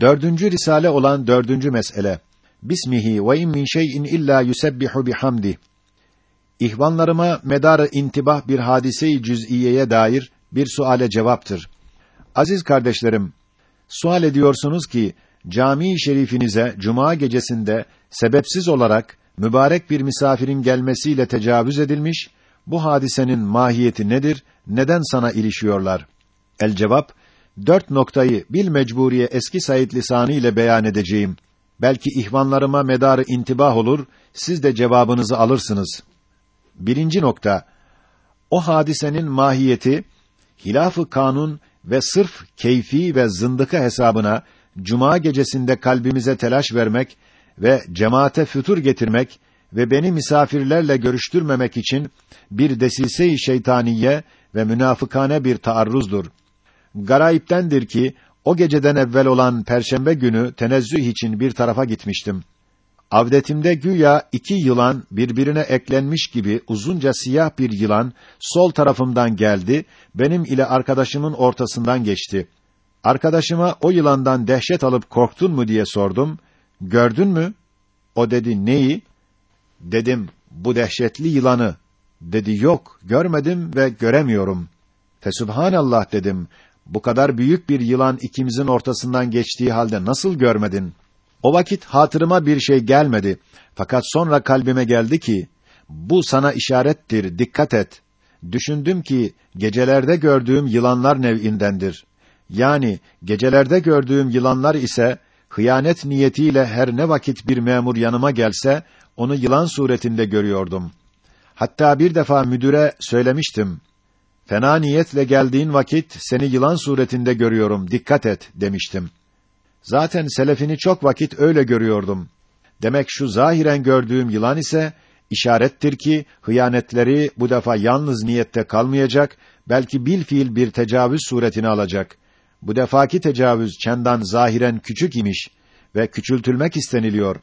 Dördüncü risale olan dördüncü mesele. Bismihi ve in min şey'in illa yusebbihu bihamdi. İhvanlarıma medarı intibah bir hadise-i cüz'iyeye dair bir suale cevaptır. Aziz kardeşlerim, sual ediyorsunuz ki cami-i şerifinize cuma gecesinde sebepsiz olarak mübarek bir misafirin gelmesiyle tecavüz edilmiş, bu hadisenin mahiyeti nedir, neden sana ilişiyorlar? El cevap, dört noktayı bil mecburiye eski Said lisanı ile beyan edeceğim. Belki ihvanlarıma medarı intibah olur, siz de cevabınızı alırsınız. Birinci nokta, o hadisenin mahiyeti, hilaf-ı kanun ve sırf keyfi ve zındıka hesabına, cuma gecesinde kalbimize telaş vermek ve cemaate fütur getirmek ve beni misafirlerle görüştürmemek için bir desise-i şeytaniye ve münafıkane bir taarruzdur. Garayiptendir ki o geceden evvel olan perşembe günü tenezzüh için bir tarafa gitmiştim. Avdetimde güya iki yılan birbirine eklenmiş gibi uzunca siyah bir yılan sol tarafımdan geldi, benim ile arkadaşımın ortasından geçti. Arkadaşıma o yılandan dehşet alıp korktun mu diye sordum. Gördün mü? O dedi neyi? Dedim bu dehşetli yılanı. Dedi yok, görmedim ve göremiyorum. Fesubhanallah dedim. Bu kadar büyük bir yılan ikimizin ortasından geçtiği halde nasıl görmedin? O vakit hatırıma bir şey gelmedi. Fakat sonra kalbime geldi ki, bu sana işarettir, dikkat et. Düşündüm ki, gecelerde gördüğüm yılanlar nev'indendir. Yani, gecelerde gördüğüm yılanlar ise, hıyanet niyetiyle her ne vakit bir memur yanıma gelse, onu yılan suretinde görüyordum. Hatta bir defa müdüre söylemiştim. Fena niyetle geldiğin vakit seni yılan suretinde görüyorum, dikkat et demiştim. Zaten selefini çok vakit öyle görüyordum. Demek şu zahiren gördüğüm yılan ise işarettir ki hıyanetleri bu defa yalnız niyette kalmayacak, belki bil fiil bir tecavüz suretini alacak. Bu defaki tecavüz çendan zahiren küçük imiş ve küçültülmek isteniliyor.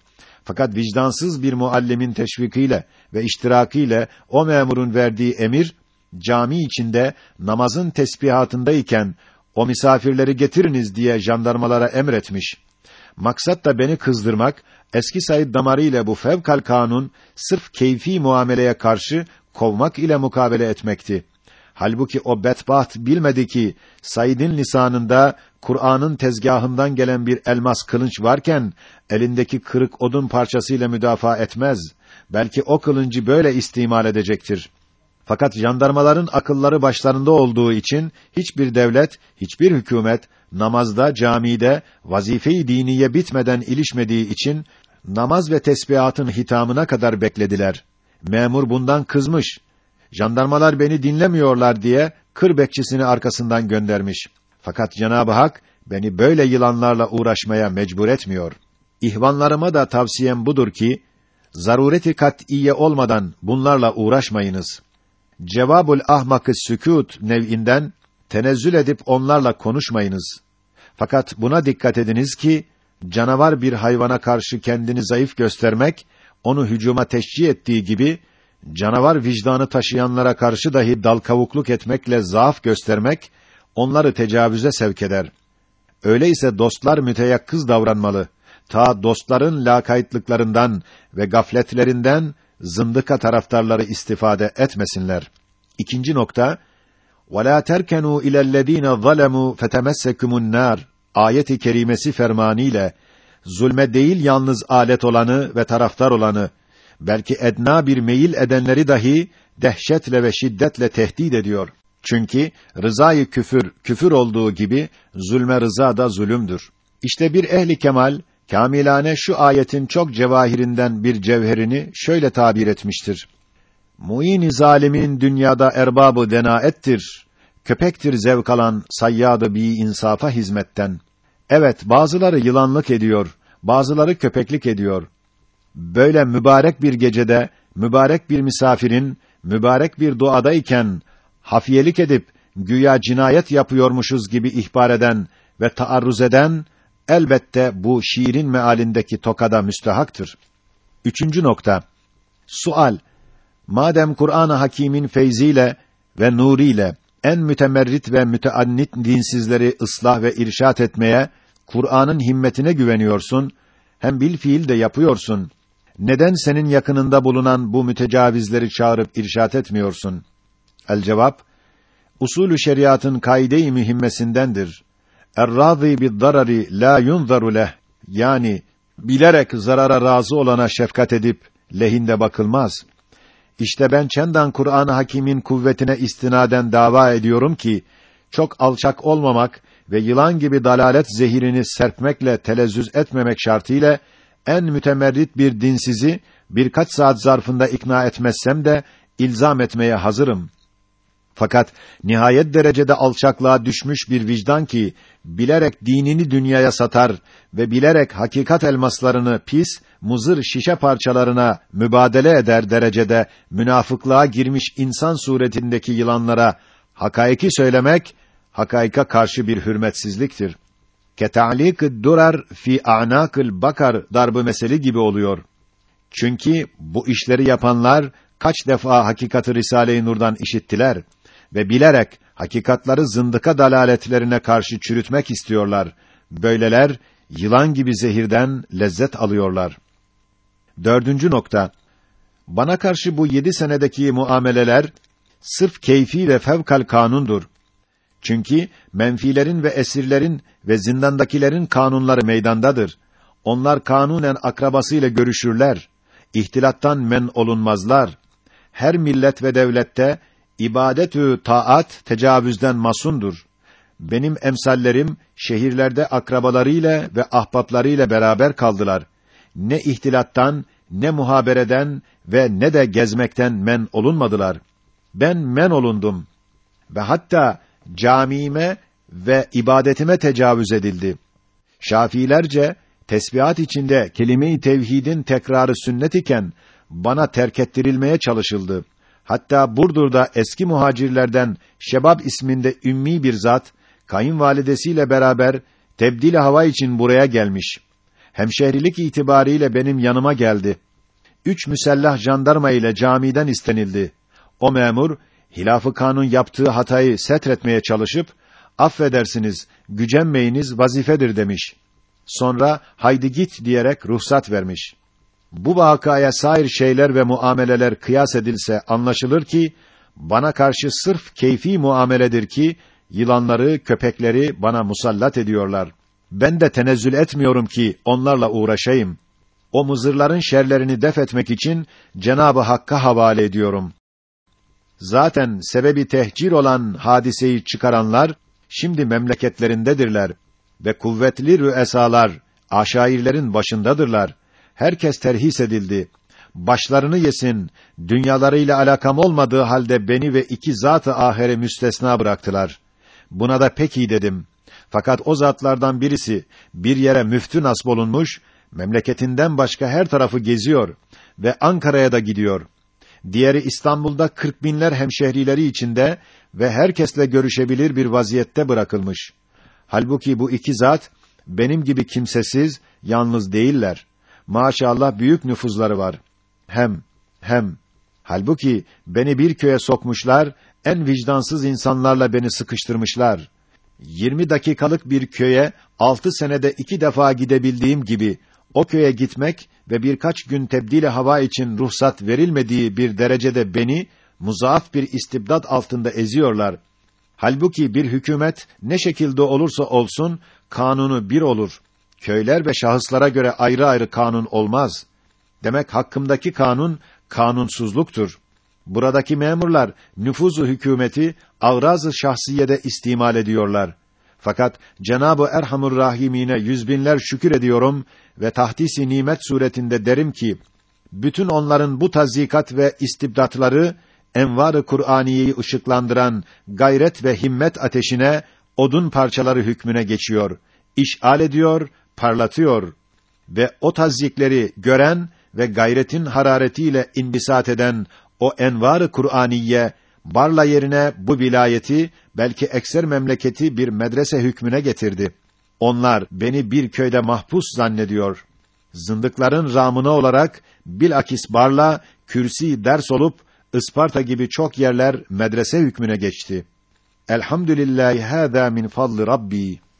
Fakat vicdansız bir muallimin teşvikiyle ve iştirakıyla o memurun verdiği emir cami içinde namazın tesbihatındayken o misafirleri getiriniz diye jandarmalara emretmiş. Maksat da beni kızdırmak, eski Said damarı ile bu fevkal kanun sırf keyfi muameleye karşı kovmak ile mukabele etmekti. Halbuki o bedbaht bilmedi ki Said'in lisanında Kur'an'ın tezgahından gelen bir elmas kılınç varken elindeki kırık odun parçasıyla müdafaa etmez. Belki o kılıncı böyle istimal edecektir. Fakat jandarmaların akılları başlarında olduğu için hiçbir devlet, hiçbir hükümet namazda, camide vazife-i diniye bitmeden ilişmediği için namaz ve tesbihatın hitamına kadar beklediler. Memur bundan kızmış. Jandarmalar beni dinlemiyorlar diye kır bekçisini arkasından göndermiş. Fakat Cenab-ı Hak beni böyle yılanlarla uğraşmaya mecbur etmiyor. İhvanlarıma da tavsiyem budur ki zarureti kat'iye olmadan bunlarla uğraşmayınız. Cevabul ahmakı sükût nev'inden tenezzül edip onlarla konuşmayınız. Fakat buna dikkat ediniz ki canavar bir hayvana karşı kendini zayıf göstermek onu hücuma teşcih ettiği gibi canavar vicdanı taşıyanlara karşı dahi dal kavukluk etmekle zaaf göstermek onları tecavüze sevk eder. Öyleyse dostlar müteyakkız davranmalı. Ta dostların lakaytlıklarından ve gafletlerinden zındıka taraftarları istifade etmesinler. İkinci nokta وَلَا تَرْكَنُوا اِلَى الَّذ۪ينَ ظَلَمُوا فَتَمَسَّكُمُ النَّارِ ayeti kerimesi fermanıyla zulme değil yalnız alet olanı ve taraftar olanı belki edna bir meyil edenleri dahi dehşetle ve şiddetle tehdit ediyor. Çünkü rızayı küfür küfür olduğu gibi zulme rıza da zulümdür. İşte bir ehli kemal kamilane şu ayetin çok cevahirinden bir cevherini şöyle tabir etmiştir. Muin zalimin dünyada erbabı denaettir. Köpektir zevk alan sayyadı bi insafa hizmetten. Evet, bazıları yılanlık ediyor, bazıları köpeklik ediyor. Böyle mübarek bir gecede mübarek bir misafirin mübarek bir duadayken hafiyelik edip güya cinayet yapıyormuşuz gibi ihbar eden ve taarruz eden elbette bu şiirin mealindeki tokada müstehaktır. Üçüncü nokta. Sual. Madem Kur'an-ı Hakîm'in feyziyle ve nuriyle en mütemerrit ve müteannit dinsizleri ıslah ve irşat etmeye Kur'an'ın himmetine güveniyorsun, hem bil fiil de yapıyorsun. Neden senin yakınında bulunan bu mütecavizleri çağırıp irşat etmiyorsun? El cevap, usulü şeriatın kaide-i mühimmesindendir. Er-râzî bid-darari lâ yunzaru leh. Yani bilerek zarara razı olana şefkat edip lehinde bakılmaz. İşte ben çendan Kur'an-ı Hakîm'in kuvvetine istinaden dava ediyorum ki çok alçak olmamak ve yılan gibi dalalet zehirini serpmekle telezzüz etmemek şartıyla en mütemerrit bir dinsizi birkaç saat zarfında ikna etmezsem de ilzam etmeye hazırım. Fakat nihayet derecede alçaklığa düşmüş bir vicdan ki bilerek dinini dünyaya satar ve bilerek hakikat elmaslarını pis, muzır şişe parçalarına mübadele eder derecede münafıklığa girmiş insan suretindeki yılanlara hakaiki söylemek hakaika karşı bir hürmetsizliktir. Ketalik durar fi a'nakil bakar darbı meseli gibi oluyor. Çünkü bu işleri yapanlar kaç defa hakikati Risale-i Nur'dan işittiler ve bilerek hakikatları zındıka dalaletlerine karşı çürütmek istiyorlar. Böyleler yılan gibi zehirden lezzet alıyorlar. Dördüncü nokta. Bana karşı bu yedi senedeki muameleler sırf keyfi ve fevkal kanundur. Çünkü menfilerin ve esirlerin ve zindandakilerin kanunları meydandadır. Onlar kanunen akrabasıyla görüşürler. İhtilattan men olunmazlar. Her millet ve devlette ibadetü taat tecavüzden masundur. Benim emsallerim şehirlerde akrabalarıyla ve ahbaplarıyla beraber kaldılar. Ne ihtilattan, ne muhabereden ve ne de gezmekten men olunmadılar. Ben men olundum. Ve hatta camiime ve ibadetime tecavüz edildi. Şafiilerce tesbihat içinde kelime-i tevhidin tekrarı sünnet iken bana terk ettirilmeye çalışıldı. Hatta Burdur'da eski muhacirlerden Şebab isminde ümmi bir zat kayınvalidesiyle beraber tebdil hava için buraya gelmiş. Hemşehrilik itibariyle benim yanıma geldi. Üç müsellah jandarma ile camiden istenildi. O memur hilafı kanun yaptığı hatayı setretmeye çalışıp affedersiniz, gücenmeyiniz vazifedir demiş. Sonra haydi git diyerek ruhsat vermiş. Bu vakaya sair şeyler ve muameleler kıyas edilse anlaşılır ki bana karşı sırf keyfi muameledir ki yılanları, köpekleri bana musallat ediyorlar. Ben de tenezzül etmiyorum ki onlarla uğraşayım. O mızırların şerlerini def etmek için Cenabı Hakk'a havale ediyorum. Zaten sebebi tehcir olan hadiseyi çıkaranlar şimdi memleketlerindedirler ve kuvvetli rüesalar aşairlerin başındadırlar. Herkes terhis edildi. Başlarını yesin. Dünyalarıyla alakam olmadığı halde beni ve iki zat-ı ahire müstesna bıraktılar. Buna da pek iyi dedim. Fakat o zatlardan birisi bir yere müftü nasb olunmuş, memleketinden başka her tarafı geziyor ve Ankara'ya da gidiyor. Diğeri İstanbul'da kırk binler hemşehrileri içinde ve herkesle görüşebilir bir vaziyette bırakılmış. Halbuki bu iki zat benim gibi kimsesiz, yalnız değiller. Maşallah büyük nüfuzları var. Hem hem halbuki beni bir köye sokmuşlar, en vicdansız insanlarla beni sıkıştırmışlar. Yirmi dakikalık bir köye altı senede iki defa gidebildiğim gibi o köye gitmek ve birkaç gün tebdili hava için ruhsat verilmediği bir derecede beni muzaaf bir istibdat altında eziyorlar. Halbuki bir hükümet ne şekilde olursa olsun kanunu bir olur. Köyler ve şahıslara göre ayrı ayrı kanun olmaz. Demek hakkımdaki kanun kanunsuzluktur. Buradaki memurlar nüfuzu hükümeti avraz-ı şahsiyede istimal ediyorlar. Fakat Cenab-ı Erhamur Rahimine yüz binler şükür ediyorum ve tahdisi nimet suretinde derim ki bütün onların bu tazikat ve istibdatları envar-ı Kur'aniyeyi ışıklandıran gayret ve himmet ateşine odun parçaları hükmüne geçiyor, işal ediyor, parlatıyor ve o tazyikleri gören ve gayretin hararetiyle indisat eden o envar-ı Kur'aniye Barla yerine bu vilayeti belki ekser memleketi bir medrese hükmüne getirdi. Onlar beni bir köyde mahpus zannediyor. Zındıkların ramına olarak bilakis Barla kürsi ders olup Isparta gibi çok yerler medrese hükmüne geçti. Elhamdülillahi hâzâ min fadli Rabbi.